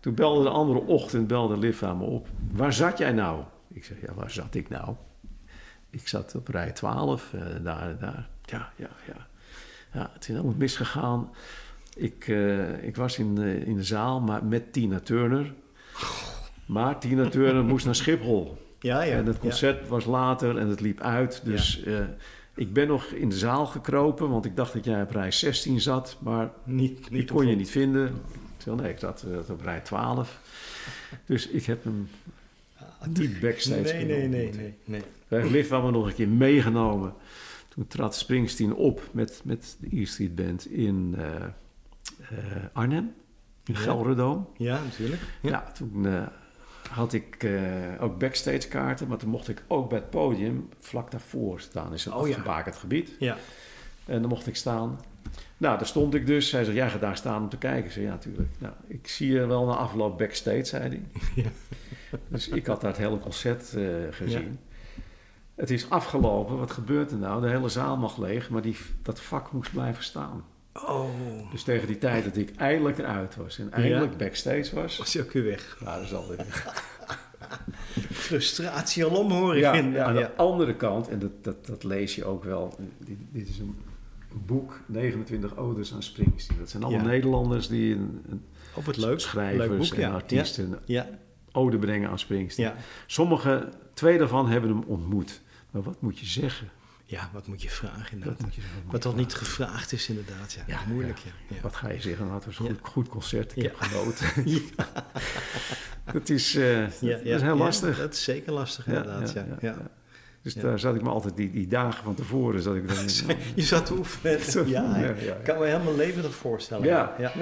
Toen belde de andere ochtend, belde Liv aan me op. Waar zat jij nou? Ik zeg, ja, waar zat ik nou? Ik zat op rij 12, eh, daar en daar. Ja, ja, ja. Ja, het is helemaal misgegaan. Ik, eh, ik was in, eh, in de zaal, maar met Tina Turner. Maar Tina Turner moest naar Schiphol. Ja, ja. En het concert was later en het liep uit. Dus ik ben nog in de zaal gekropen, want ik dacht dat jij op rij 16 zat. Maar. Niet, niet ik kon je niet vinden. Ik zei, nee, ik zat eh, op rij 12. Dus ik heb hem niet backstage Nee, nee, nee, nee, nee. Wij hebben Liv hebben we nog een keer meegenomen. Toen trad Springsteen op met, met de E Street Band in eh, eh, Arnhem, in Ja. Gelredoom. Ja, natuurlijk. Ja, toen had ik eh, ook backstage kaarten, maar toen mocht ik ook bij het podium vlak daarvoor staan. is een Oh ja. afgebakend gebied. Ja. En dan mocht ik staan. Nou, daar stond ik dus. Hij zei, jij gaat daar staan om te kijken. Ik zei, ja, natuurlijk. Nou, ik zie je wel na afloop backstage, zei hij. Ja. Dus ik had daar het hele concert eh, gezien. Het is afgelopen. Wat gebeurt er nou? De hele zaal mag leeg, maar die, dat vak moest blijven staan. Oh, Dus tegen die tijd dat ik eindelijk eruit was en eindelijk backstage was... was hij ook weer weg. Nou, dat is alweer... Frustratie alom hoor ik. Ja, in. ja, aan ja. de andere kant, en dat, dat, dat lees je ook wel. Dit, dit is een boek, 29 odes aan Springsteen. Dat zijn allemaal Ja. Nederlanders die een, een Op het leuk. schrijvers leuk boek, en ja. artiesten Ja, ode brengen aan Springsteen. ja. Sommige, twee daarvan hebben hem ontmoet. Maar wat moet je zeggen? Ja, wat moet je vragen inderdaad. moet je. Wat toch niet gevraagd is inderdaad. Ja, Ja, moeilijk. Ja. Ja. Wat ga je zeggen? Nou, was een goed, goed concert. Ik heb genoten. dat is, eh, dat is heel lastig. dat is zeker lastig inderdaad. Ja, ja, Dus daar zat ik me altijd die, die dagen van tevoren. Zat ik dan, Je zat te oefenen. Ja, ik kan me helemaal levendig voorstellen. Ja, ja,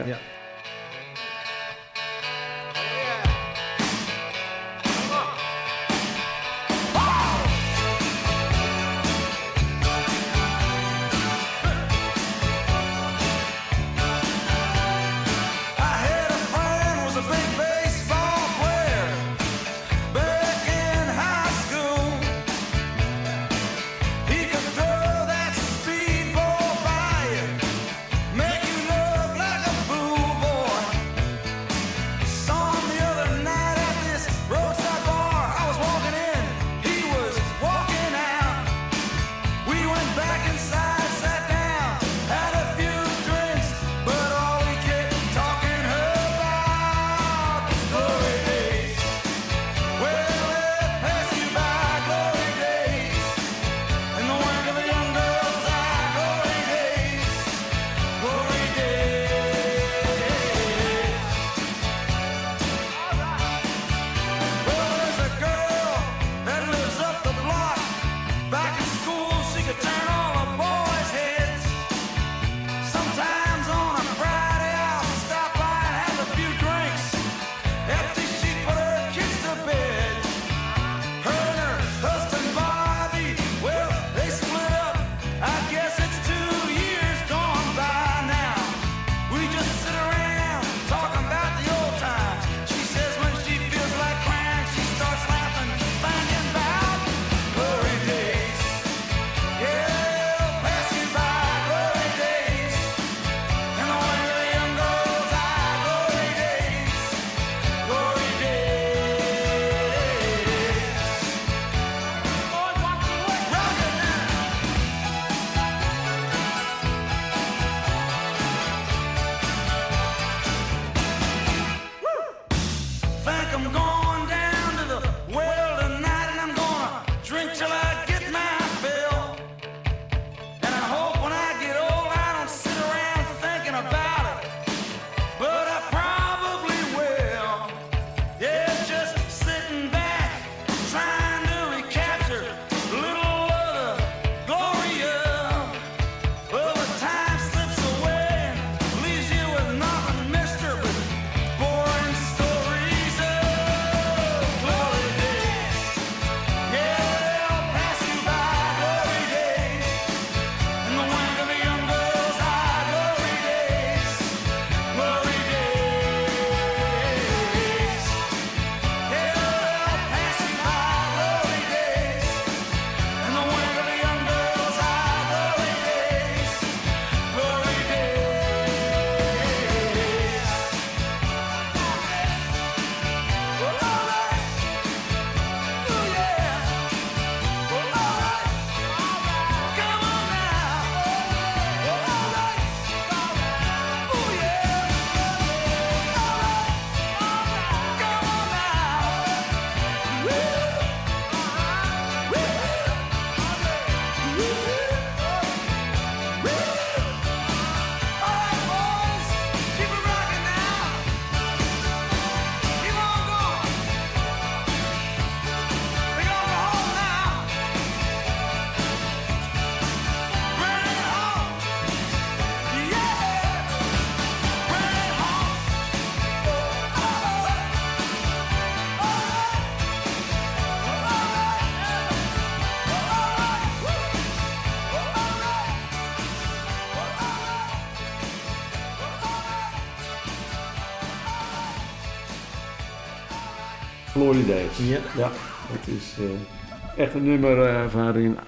Glory Days. Ja. Ja, het is eh, echt een nummer eh, waarin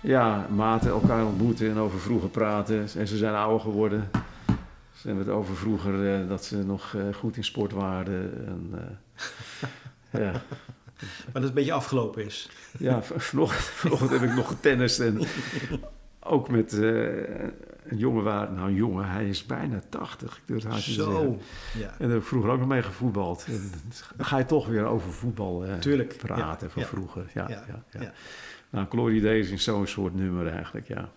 ja, maten elkaar ontmoeten en over vroeger praten. En ze zijn ouder geworden. Ze hebben het over vroeger eh, dat ze nog eh, goed in sport waren. En, eh, ja, Maar dat het een beetje afgelopen is. ja vanochtend, vanochtend heb ik nog getennist. En ook met eh, een jongen waar, nou een jongen, hij is bijna 80. Ik durf het haast zeggen. Ja. En daar heb ik vroeger ook nog mee gevoetbald. En dan ga je toch weer over voetbal eh, Tuurlijk, praten ja, van ja. vroeger. Ja, Ja. Nou, Glory Days is zo'n soort nummer eigenlijk, ja.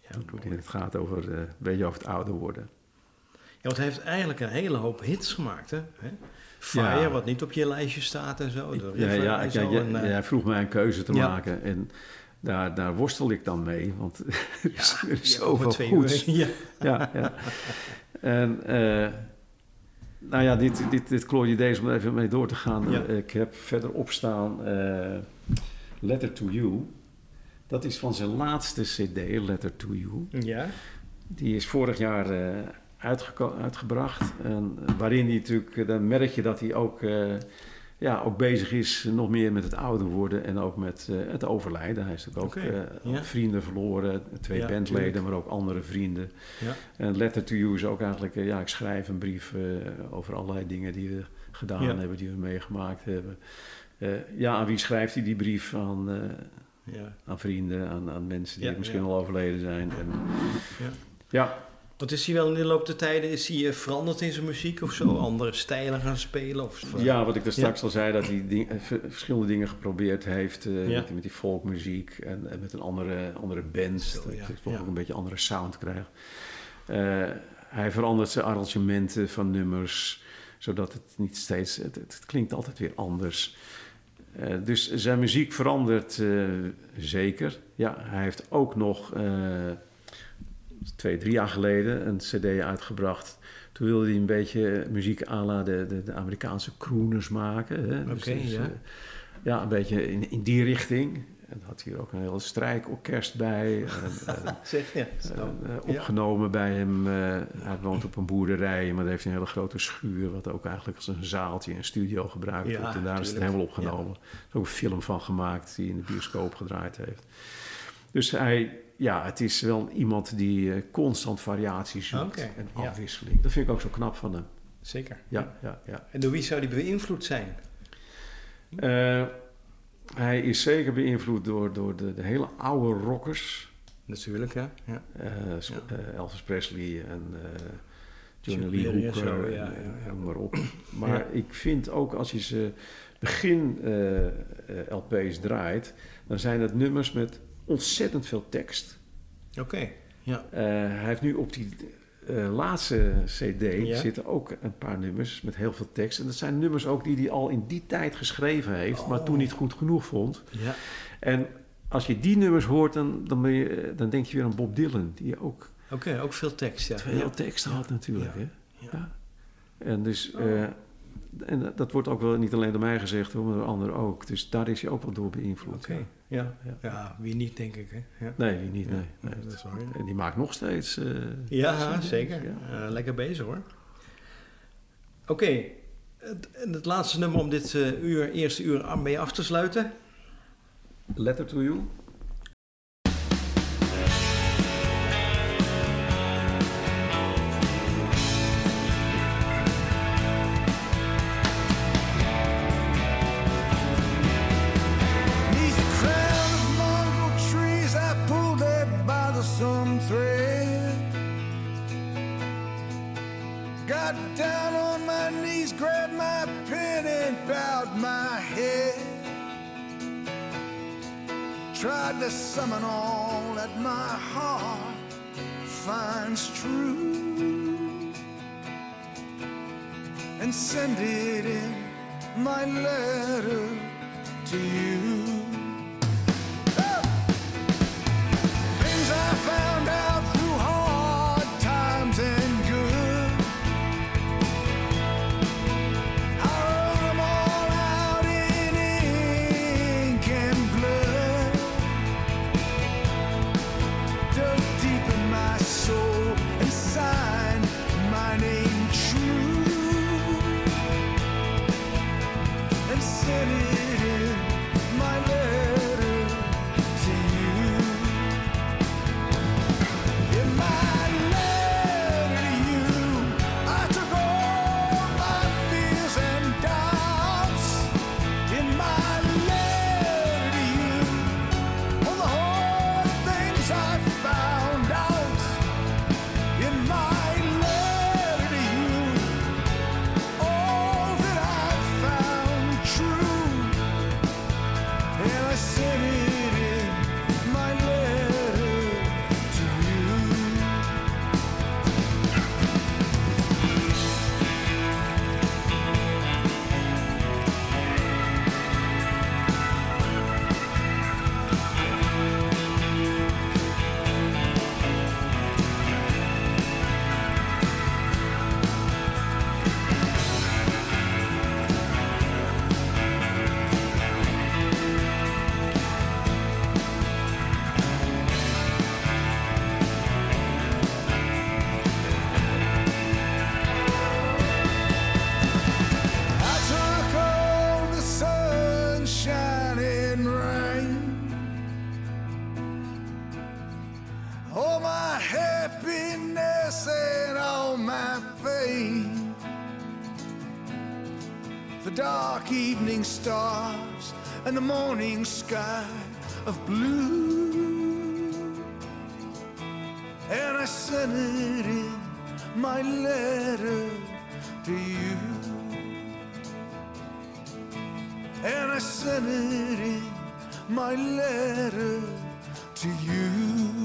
Ja, het gaat over, een beetje over het ouder worden. Ja, want hij heeft eigenlijk een hele hoop hits gemaakt, hè? Fire, Ja. wat niet op je lijstje staat en zo. Ja, ja, ja, eh, jij vroeg mij een keuze te maken. En daar, daar worstel ik dan mee, want er is, er zoveel goeds. uur. Ja. ja, ja. En eh, nou ja, dit, dit, dit Glory Days, om er even mee door te gaan. Ja. ik heb verderop staan eh, Letter to You. Dat is van zijn laatste cd, Letter to You. ja. Die is vorig jaar eh, uitgebracht. En waarin hij natuurlijk, dan merk je dat hij ook, ja, ook bezig is nog meer met het ouder worden en ook met eh, het overlijden. Hij is natuurlijk ook eh, vrienden verloren, twee Ja, bandleden, tuurlijk. maar ook andere vrienden. Ja. En Letter to You is ook eigenlijk, eh, ja, ik schrijf een brief over allerlei dingen die we gedaan Ja. hebben, die we meegemaakt hebben. Ja, aan wie schrijft hij die brief? Aan, ja. aan vrienden, aan, aan mensen die misschien al overleden zijn. En, Ja. Ja, Want is hij wel in de loop der tijden is hij, eh, veranderd in zijn muziek of zo? Andere stijlen gaan spelen? Of, Ja, wat ik daar straks al zei, dat hij ding- eh, ver- verschillende dingen geprobeerd heeft. eh, Ja. met, die- met die folkmuziek en, en met een andere, andere band. Zo, dat ja. je toch Ja. ook een beetje een andere sound krijgt. Hij verandert zijn arrangementen van nummers, zodat het niet steeds... Het, het, het klinkt altijd weer anders. Dus zijn muziek verandert zeker. Ja, hij heeft ook nog twee, drie jaar geleden een cd uitgebracht. Toen wilde hij een beetje muziek à la de, de, de Amerikaanse crooners maken. hè. Dus- Oké, dus, ja. eh, ja, een beetje in, in die richting. En had hier ook een hele strijkorkest bij. En, en, Zeg, ja. eh, opgenomen bij hem. eh, hij woont op een boerderij, maar daar heeft hij een hele grote schuur... wat ook eigenlijk als een zaaltje en studio gebruikt Ja, wordt. En daar is het helemaal opgenomen. Er is ook een film van gemaakt die in de bioscoop gedraaid heeft. Dus hij, ja, het is wel iemand die eh, constant variatie zoekt en ja. afwisseling. Dat vind ik ook zo knap van hem. Zeker. Ja, ja, ja. En door wie zou die beïnvloed zijn? Eh, hij is zeker beïnvloed door, door de, de hele oude rockers. Natuurlijk, ja. ja. Eh, Ja. Elvis Presley en Johnny Lee Hooker zo, en, ja, noem maar op. Maar ik vind ook als je ze begin LP's draait, dan zijn het nummers met ontzettend veel tekst. Oké. Ja. Eh, hij heeft nu op die eh, laatste CD Ja. zitten ook een paar nummers met heel veel tekst. En dat zijn nummers ook die hij al in die tijd geschreven heeft, maar Oh. toen niet goed genoeg vond. Ja. En als je die nummers hoort, dan, dan, ben je, eh, dan denk je weer aan Bob Dylan, die ook Oké, ook veel tekst, ja. veel ja. tekst had natuurlijk. Ja. Hè? Ja. En dus, Oh. en dat- wordt ook wel niet alleen door mij gezegd, maar door anderen ook. Dus daar is hij ook wel door beïnvloed. Oké. Ja. Ja. Ja, wie niet, denk ik, hè. Ja, Nee, wie niet, Ja, nee. nee. dat is waar, ja. En die maakt nog steeds... eh, Ja, zeker. ja. Eh, lekker bezig, hoor. Oké. Het, en het laatste nummer om dit eh, uur, eerste uur mee af te sluiten. Letter to you. Bothersome thread. Got down on my knees, grabbed my pen, and bowed my head. Tried to summon all that my heart finds true and send it in my letter to you. Stars and the morning sky of blue, and I sent it in my letter to you. And I sent it in my letter to you.